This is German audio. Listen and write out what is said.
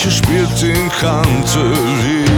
Mädchen spielt in Kanterie.